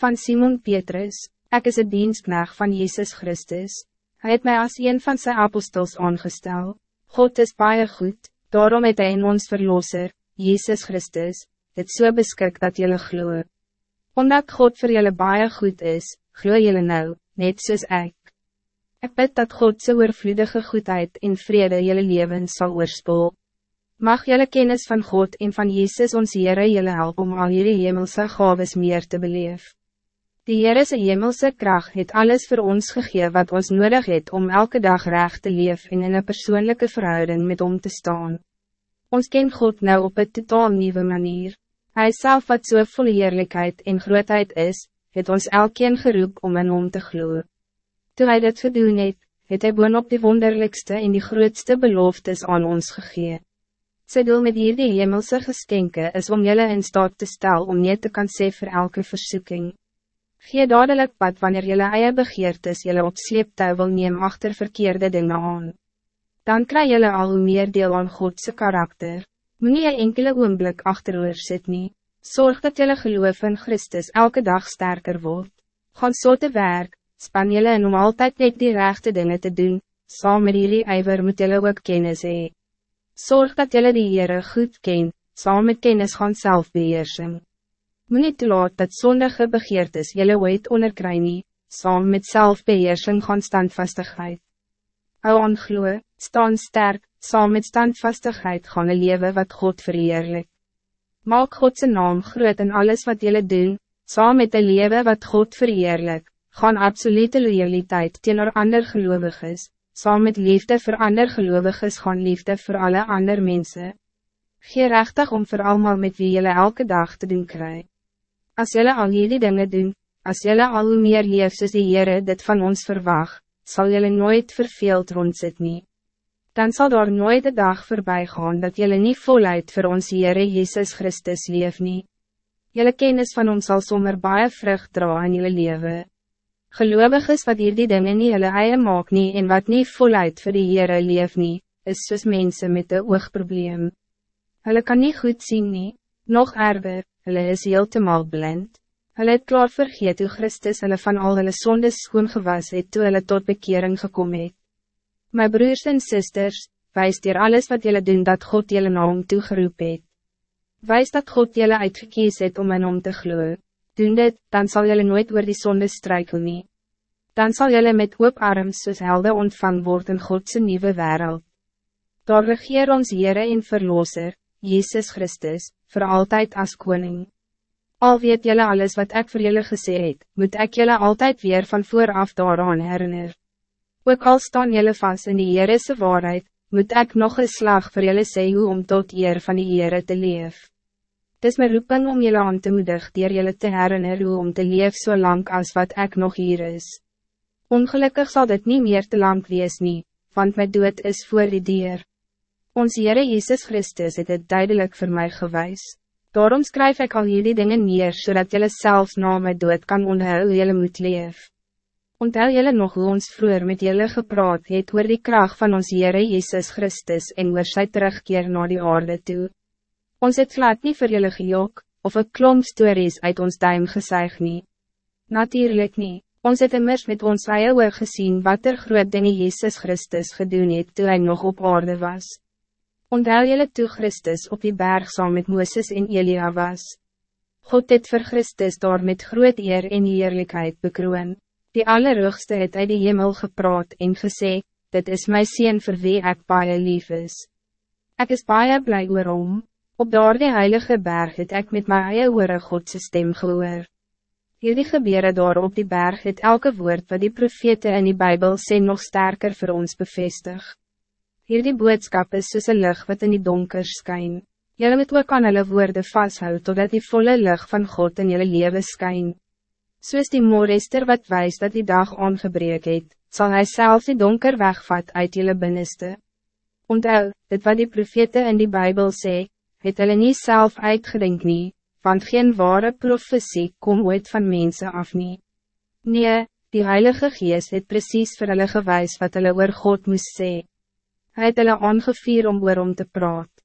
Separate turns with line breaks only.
van Simon Petrus, ik is het dienstknecht van Jezus Christus. Hij het mij als een van zijn apostels aangestel. God is baie goed, daarom het hy in ons verlosser, Jezus Christus, het so beskik dat jullie gloe. Omdat God voor jullie baie goed is, gloe jullie nou, net soos ek. Ek bid dat God so oorvloedige goedheid en vrede jullie leven zal oorspoel. Mag jullie kennis van God en van Jezus ons Heere jullie helpen om al jullie hemelse gaves meer te beleven. Die Heere se hemelse kracht het alles voor ons gegeven wat ons nodig het om elke dag recht te leven en in een persoonlijke verhouding met om te staan. Ons ken God nou op een totaal nieuwe manier. Hij zelf wat so vol eerlijkheid en grootheid is, het ons elkeen geroep om in om te gloeien. Toen hij dit gedoen het, het hy boon op die wonderlijkste en die grootste beloftes aan ons gegeven. Sy doel met hierdie hemelse geskenke is om jullie in staat te stel om niet te kan sê vir elke versoeking. Gee dadelijk pad wanneer jullie eie begeertes jullie op sleeptouw wil neem achter verkeerde dingen aan. Dan kry jullie al hoe meer deel aan Godse karakter. Moet een enkele oomblik achteroor sit nie. Zorg dat jullie geloof in Christus elke dag sterker wordt. Gaan so te werk, span jullie in om altijd net die rechte dingen te doen, saam met jullie ijver moet jullie ook kennis hee. Zorg dat jullie die Heere goed ken, saam met kennis gaan selfbeheersing. Moet niet toelaat dat zondige begeertes jullie ooit onderkry nie, saam met selfbeheersing gaan standvastigheid. Hou aan gloe, staan sterk, saam met standvastigheid gaan een leven wat God verheerlik. Maak Godse naam groot in alles wat jullie doen, saam met een leven wat God verheerlik, gaan absolute loyaliteit teenoor ander gelovig is, saam met liefde voor ander gelovigen gaan liefde voor alle ander mensen. Gee rechtig om voor allemaal met wie jullie elke dag te doen krijgen. Als jullie al jullie dingen doen, als jullie al meer leef soos die Heere dit van ons verwacht, zal jullie nooit verveeld rondsit nie. Dan zal daar nooit de dag voorbij gaan dat jullie niet voluit voor ons Heere Jezus Christus leef nie. Jullie kennis van ons zal sommer baie vrucht dra in jullie leven. Gelovig is wat hier die dinge nie hulle eie maak nie en wat niet voluit vir die Heere leef nie, is soos mense met een oogprobleem. Hulle kan niet goed zien nie, nog erger, hulle is heeltemal blind. Hulle het klaar vergeet hoe Christus hulle van al hulle sondes schoon gewas het toe hulle tot bekering gekomen het. My broers en sisters, wijs dir alles wat jullie doen dat God jullie naam toegeroep het. Wijs dat God jullie uitgekies het om in om te gloeien doen dit, dan zal jullie nooit oor die sonde strijken nie. Dan zal jullie met hoop arms soos helde ontvang worden in Godse nieuwe wereld. Daar regeer ons Heere en Verloser, Jezus Christus, voor altijd als koning. Al weet jullie alles wat ik voor jullie gesê het, moet ik jullie altijd weer van vooraf daaraan herinner. Ook al staan jullie vast in die Heerese waarheid, moet ik nog een slag voor jullie sê hoe om tot eer van die Heere te leven. Het is mijn roeping om jullie aan te moedig dier jullie te herinneren hoe om te leven zo so lang als wat ik nog hier is. Ongelukkig zal dit niet meer te lang wees nie, want mijn dood is voor die dier. Ons Heere Jezus Christus het het duidelijk voor mij gewijs. Daarom schrijf ik al jullie dingen neer, zodat jullie zelfs na mijn dood kan onthou hoe jullie moet leven. Onthou jullie nog hoe ons vroeger met jullie gepraat het oor die kracht van ons Heere Jezus Christus en oor sy terugkeer naar die aarde toe. Ons het glad niet vir julle gejok, of een klomp stories uit ons duim gesuig nie. Natuurlijk niet. Ons het immers met ons eie oor gesien wat er groot dinge Jezus Christus gedoen het toe hy nog op aarde was. Onthou julle toe Christus op die berg saam met Mooses en Elia was. God het vir Christus daar met groot eer en eerlijkheid bekroon. Die Allerhoogste het uit die hemel gepraat en gesê, dit is my sien vir wie ek baie lief is. Ek is baie blij oor hom. Op daardie heilige berg het ek met my eie oore Godse stem gehoor. Hierdie gebeuren daar op die berg het elke woord wat die profete in die Bijbel sê nog sterker voor ons bevestig. Hierdie boodskap is soos een lucht wat in die donker skyn. Julle moet ook aan hulle woorde vasthou totdat die volle lucht van God in julle leven skyn. Soos die moorester wat wijst dat die dag aangebreek het, zal hij zelf die donker wegvat uit julle binneste. Onthou, dit wat die profete in die Bijbel sê, het hulle nie self uitgedink nie, want geen ware profetie kom ooit van mensen af nie. Nee, die Heilige Geest het precies vir hulle gewys wat hulle oor God moest sê. Hy het hulle aangevier om oor om te praat.